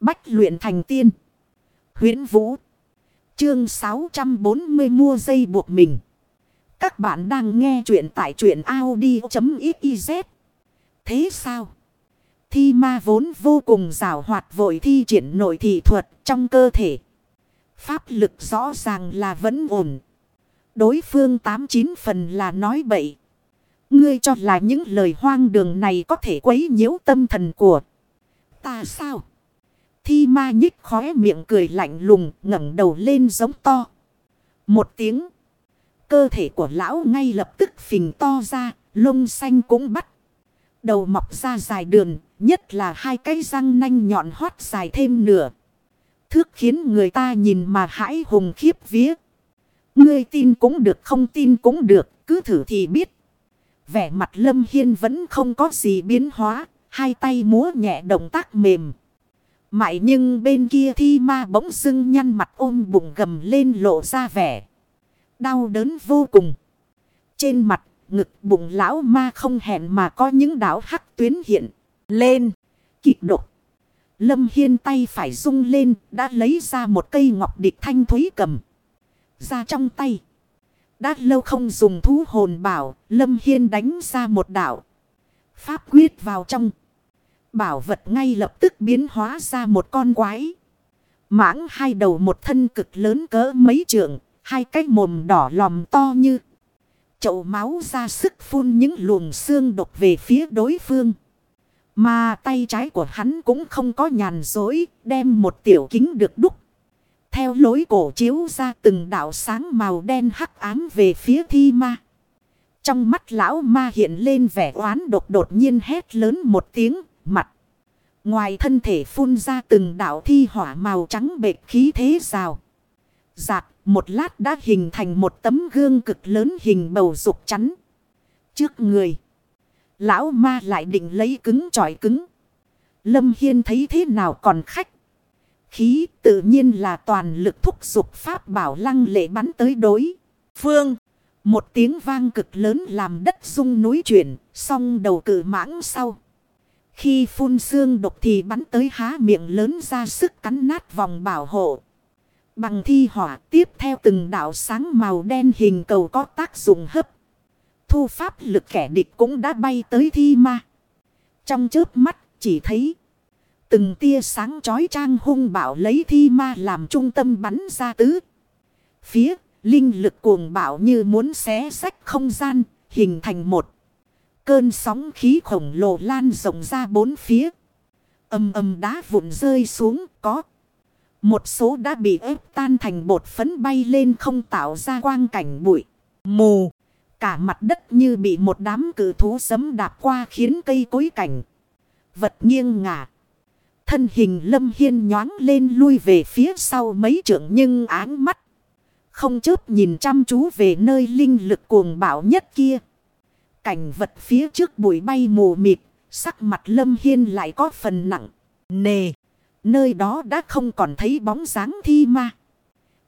Bách luyện thành tiên. huyễn Vũ. Chương 640 mua dây buộc mình. Các bạn đang nghe truyện tại truyện Audi.xyz. Thế sao? Thi ma vốn vô cùng rào hoạt vội thi triển nội thị thuật trong cơ thể. Pháp lực rõ ràng là vẫn ổn. Đối phương tám chín phần là nói bậy. Ngươi cho là những lời hoang đường này có thể quấy nhiễu tâm thần của ta sao? Thi ma nhích khóe miệng cười lạnh lùng ngẩng đầu lên giống to. Một tiếng. Cơ thể của lão ngay lập tức phình to ra, lông xanh cũng bắt. Đầu mọc ra dài đường, nhất là hai cái răng nanh nhọn hoắt dài thêm nửa. Thước khiến người ta nhìn mà hãi hùng khiếp vía. Ngươi tin cũng được không tin cũng được, cứ thử thì biết. Vẻ mặt Lâm Hiên vẫn không có gì biến hóa, hai tay múa nhẹ động tác mềm. Mại nhưng bên kia thi ma bỗng dưng nhăn mặt ôm bụng gầm lên lộ ra vẻ. Đau đớn vô cùng. Trên mặt, ngực bụng lão ma không hẹn mà có những đảo hắc tuyến hiện. Lên. Kịch độc. Lâm Hiên tay phải rung lên, đã lấy ra một cây ngọc địch thanh thúy cầm. Ra trong tay. Đã lâu không dùng thú hồn bảo, Lâm Hiên đánh ra một đảo. Pháp quyết vào trong. Bảo vật ngay lập tức biến hóa ra một con quái. Mãng hai đầu một thân cực lớn cỡ mấy trượng, hai cái mồm đỏ lòm to như. Chậu máu ra sức phun những luồng xương độc về phía đối phương. Mà tay trái của hắn cũng không có nhàn dối, đem một tiểu kính được đúc. Theo lối cổ chiếu ra từng đạo sáng màu đen hắc ám về phía thi ma. Trong mắt lão ma hiện lên vẻ oán độc đột nhiên hét lớn một tiếng, mặt. Ngoài thân thể phun ra từng đạo thi hỏa màu trắng bệt khí thế rào. Giạt, một lát đã hình thành một tấm gương cực lớn hình bầu dục chắn. Trước người. Lão ma lại định lấy cứng tròi cứng. Lâm Hiên thấy thế nào còn khách. Khí tự nhiên là toàn lực thúc dục pháp bảo lăng lệ bắn tới đối. Phương. Một tiếng vang cực lớn làm đất rung núi chuyển. Xong đầu cử mãng sau. Khi phun xương độc thì bắn tới há miệng lớn ra sức cắn nát vòng bảo hộ. Bằng thi hỏa tiếp theo từng đạo sáng màu đen hình cầu có tác dụng hấp thu pháp lực kẻ địch cũng đã bay tới thi ma. Trong chớp mắt, chỉ thấy từng tia sáng chói trang hung bạo lấy thi ma làm trung tâm bắn ra tứ. Phía, linh lực cuồng bạo như muốn xé sách không gian, hình thành một cơn sóng khí khổng lồ lan rộng ra bốn phía. Âm âm đá vụn rơi xuống, có. Một số đã bị ép tan thành bột phấn bay lên không tạo ra quang cảnh bụi. Mù. Cả mặt đất như bị một đám cử thú sấm đạp qua khiến cây cối cảnh. Vật nghiêng ngả. Thân hình lâm hiên nhoáng lên lui về phía sau mấy trượng nhưng áng mắt. Không chớp nhìn chăm chú về nơi linh lực cuồng bạo nhất kia. Cảnh vật phía trước bụi bay mù mịt. Sắc mặt lâm hiên lại có phần nặng. Nề. Nơi đó đã không còn thấy bóng dáng thi ma.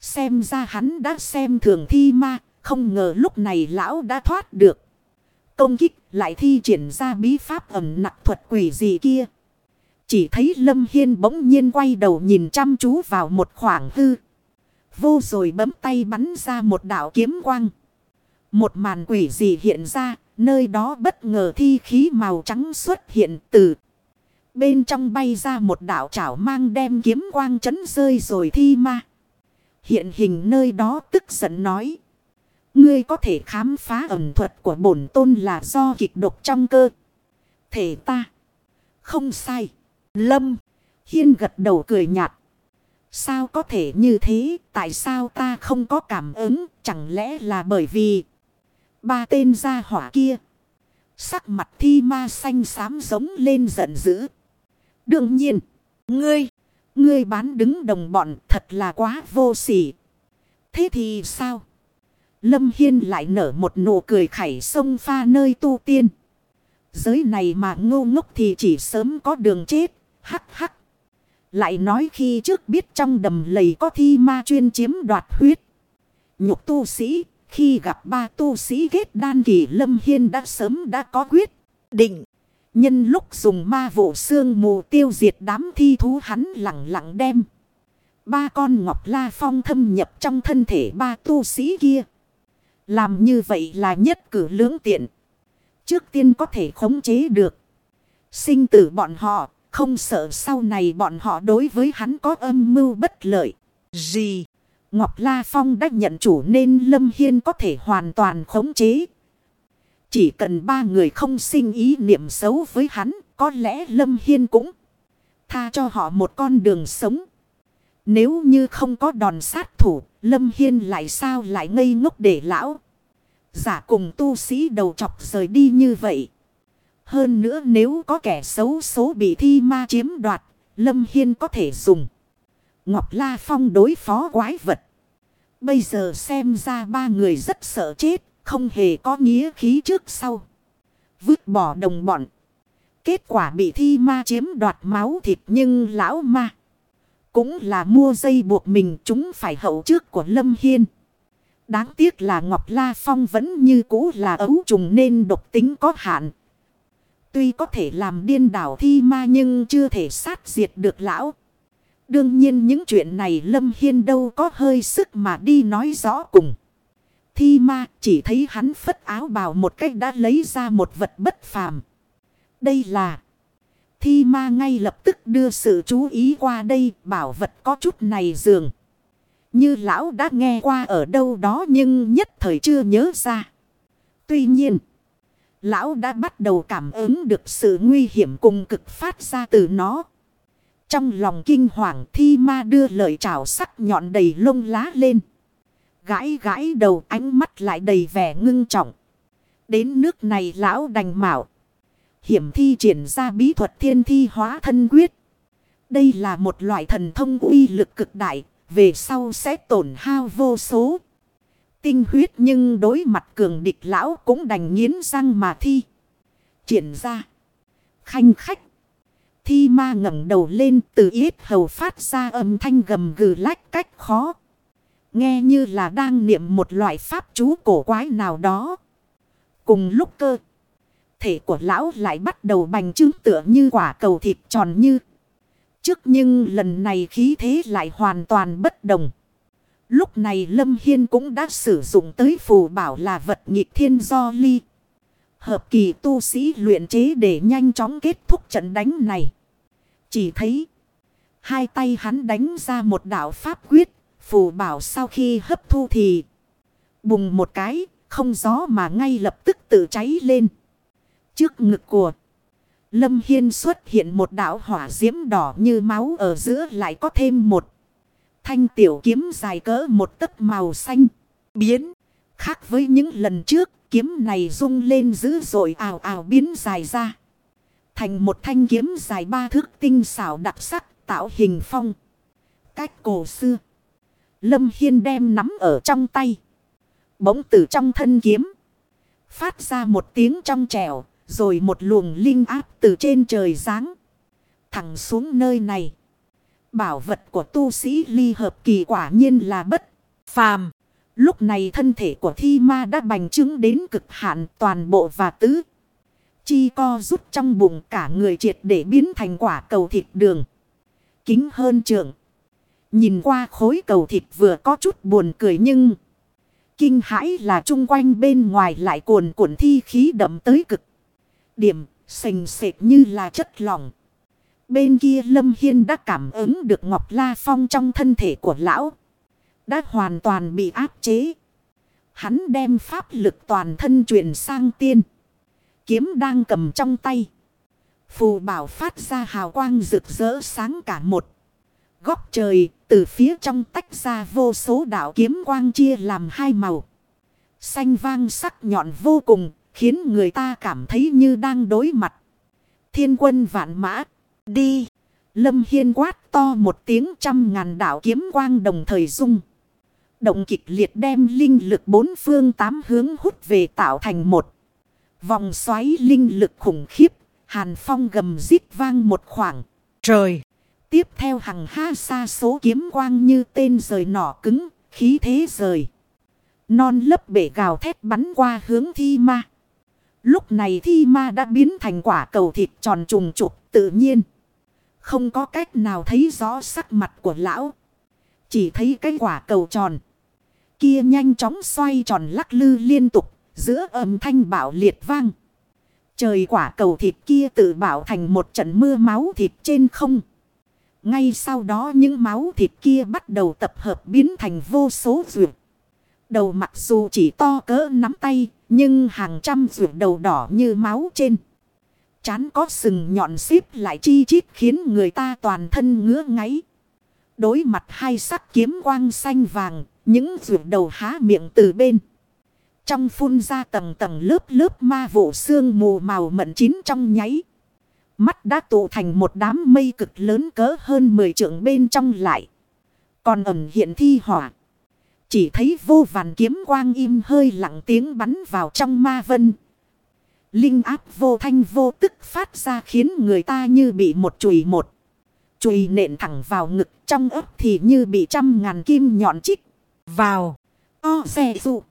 Xem ra hắn đã xem thường thi ma. Không ngờ lúc này lão đã thoát được. Công kích lại thi triển ra bí pháp ẩm nặng thuật quỷ gì kia. Chỉ thấy Lâm Hiên bỗng nhiên quay đầu nhìn chăm chú vào một khoảng hư. Vô rồi bấm tay bắn ra một đạo kiếm quang. Một màn quỷ gì hiện ra, nơi đó bất ngờ thi khí màu trắng xuất hiện từ. Bên trong bay ra một đạo chảo mang đem kiếm quang chấn rơi rồi thi ma. Hiện hình nơi đó tức giận nói. Ngươi có thể khám phá ẩn thuật của bổn tôn là do kịch độc trong cơ. Thể ta. Không sai. Lâm. Hiên gật đầu cười nhạt. Sao có thể như thế? Tại sao ta không có cảm ứng? Chẳng lẽ là bởi vì ba tên gia hỏa kia. Sắc mặt thi ma xanh xám giống lên giận dữ. Đương nhiên. Ngươi. Ngươi bán đứng đồng bọn thật là quá vô sỉ. Thế thì sao? Lâm Hiên lại nở một nụ cười khẩy sông pha nơi tu tiên. Giới này mà ngu ngốc thì chỉ sớm có đường chết. Hắc hắc. Lại nói khi trước biết trong đầm lầy có thi ma chuyên chiếm đoạt huyết. Nhục tu sĩ. Khi gặp ba tu sĩ ghét đan kỳ Lâm Hiên đã sớm đã có quyết định. Nhân lúc dùng ma vụ xương mù tiêu diệt đám thi thú hắn lặng lặng đem. Ba con ngọc la phong thâm nhập trong thân thể ba tu sĩ kia. Làm như vậy là nhất cử lưỡng tiện. Trước tiên có thể khống chế được. Sinh tử bọn họ, không sợ sau này bọn họ đối với hắn có âm mưu bất lợi. Gì? Ngọc La Phong đã nhận chủ nên Lâm Hiên có thể hoàn toàn khống chế. Chỉ cần ba người không sinh ý niệm xấu với hắn, có lẽ Lâm Hiên cũng tha cho họ một con đường sống. Nếu như không có đòn sát thủ, Lâm Hiên lại sao lại ngây ngốc để lão. Giả cùng tu sĩ đầu chọc rời đi như vậy. Hơn nữa nếu có kẻ xấu số bị thi ma chiếm đoạt, Lâm Hiên có thể dùng. Ngọc La Phong đối phó quái vật. Bây giờ xem ra ba người rất sợ chết, không hề có nghĩa khí trước sau. Vứt bỏ đồng bọn. Kết quả bị thi ma chiếm đoạt máu thịt nhưng lão ma. Cũng là mua dây buộc mình chúng phải hậu trước của Lâm Hiên. Đáng tiếc là Ngọc La Phong vẫn như cũ là ấu trùng nên độc tính có hạn. Tuy có thể làm điên đảo thi ma nhưng chưa thể sát diệt được lão. Đương nhiên những chuyện này Lâm Hiên đâu có hơi sức mà đi nói rõ cùng. Thi ma chỉ thấy hắn phất áo bào một cách đã lấy ra một vật bất phàm. Đây là... Thi ma ngay lập tức đưa sự chú ý qua đây bảo vật có chút này dường. Như lão đã nghe qua ở đâu đó nhưng nhất thời chưa nhớ ra. Tuy nhiên, lão đã bắt đầu cảm ứng được sự nguy hiểm cùng cực phát ra từ nó. Trong lòng kinh hoàng thi ma đưa lời chào sắc nhọn đầy lông lá lên. Gãi gãi đầu ánh mắt lại đầy vẻ ngưng trọng. Đến nước này lão đành mạo. Hiểm thi triển ra bí thuật thiên thi hóa thân quyết. Đây là một loại thần thông uy lực cực đại. Về sau sẽ tổn hao vô số. Tinh huyết nhưng đối mặt cường địch lão cũng đành nghiến răng mà thi. Triển ra. Khanh khách. Thi ma ngẩng đầu lên từ yết hầu phát ra âm thanh gầm gừ lách cách khó. Nghe như là đang niệm một loại pháp chú cổ quái nào đó. Cùng lúc cơ. Thể của lão lại bắt đầu bành trướng tựa như quả cầu thịt tròn như. Trước nhưng lần này khí thế lại hoàn toàn bất đồng. Lúc này Lâm Hiên cũng đã sử dụng tới phù bảo là vật nghịch thiên do ly. Hợp kỳ tu sĩ luyện chế để nhanh chóng kết thúc trận đánh này. Chỉ thấy hai tay hắn đánh ra một đạo pháp quyết. Phù bảo sau khi hấp thu thì bùng một cái, không gió mà ngay lập tức tự cháy lên. Trước ngực của Lâm Hiên xuất hiện một đạo hỏa diễm đỏ như máu ở giữa lại có thêm một thanh tiểu kiếm dài cỡ một tấc màu xanh. Biến, khác với những lần trước, kiếm này rung lên dữ dội ào ào biến dài ra. Thành một thanh kiếm dài ba thước tinh xảo đặc sắc tạo hình phong. Cách cổ xưa. Lâm Hiên đem nắm ở trong tay. Bỗng từ trong thân kiếm. Phát ra một tiếng trong trẻo. Rồi một luồng linh áp từ trên trời giáng. Thẳng xuống nơi này. Bảo vật của tu sĩ ly hợp kỳ quả nhiên là bất phàm. Lúc này thân thể của thi ma đã bành trướng đến cực hạn toàn bộ và tứ. Chi co rút trong bụng cả người triệt để biến thành quả cầu thịt đường. Kính hơn trưởng Nhìn qua khối cầu thịt vừa có chút buồn cười nhưng... Kinh hãi là chung quanh bên ngoài lại cuồn cuộn thi khí đậm tới cực. Điểm, sành sệt như là chất lỏng. Bên kia Lâm Hiên đã cảm ứng được Ngọc La Phong trong thân thể của lão. Đã hoàn toàn bị áp chế. Hắn đem pháp lực toàn thân chuyển sang tiên. Kiếm đang cầm trong tay. Phù bảo phát ra hào quang rực rỡ sáng cả một. Góc trời, từ phía trong tách ra vô số đạo kiếm quang chia làm hai màu. Xanh vang sắc nhọn vô cùng, khiến người ta cảm thấy như đang đối mặt. Thiên quân vạn mã. Đi. Lâm Hiên quát to một tiếng trăm ngàn đạo kiếm quang đồng thời dung. Động kịch liệt đem linh lực bốn phương tám hướng hút về tạo thành một. Vòng xoáy linh lực khủng khiếp. Hàn phong gầm rít vang một khoảng. Trời. Tiếp theo hằng ha xa số kiếm quang như tên rời nỏ cứng. Khí thế rời. Non lấp bể gào thét bắn qua hướng thi ma. Lúc này thi ma đã biến thành quả cầu thịt tròn trùng trục tự nhiên. Không có cách nào thấy rõ sắc mặt của lão. Chỉ thấy cái quả cầu tròn. Kia nhanh chóng xoay tròn lắc lư liên tục. Giữa âm thanh bạo liệt vang. Trời quả cầu thịt kia tự bảo thành một trận mưa máu thịt trên không. Ngay sau đó những máu thịt kia bắt đầu tập hợp biến thành vô số ruột. Đầu mặc dù chỉ to cỡ nắm tay, nhưng hàng trăm ruột đầu đỏ như máu trên. Chán có sừng nhọn xíp lại chi chít khiến người ta toàn thân ngứa ngáy. Đối mặt hai sắc kiếm quang xanh vàng, những ruột đầu há miệng từ bên. Trong phun ra tầng tầng lớp lớp ma vụ xương mù màu mận chín trong nháy. Mắt đã tụ thành một đám mây cực lớn cỡ hơn 10 trượng bên trong lại. Còn ẩn hiện thi hỏa. Chỉ thấy vô vàn kiếm quang im hơi lặng tiếng bắn vào trong ma vân. Linh áp vô thanh vô tức phát ra khiến người ta như bị một chùy một. Chùy nện thẳng vào ngực trong ấp thì như bị trăm ngàn kim nhọn chích vào. O xe dụ.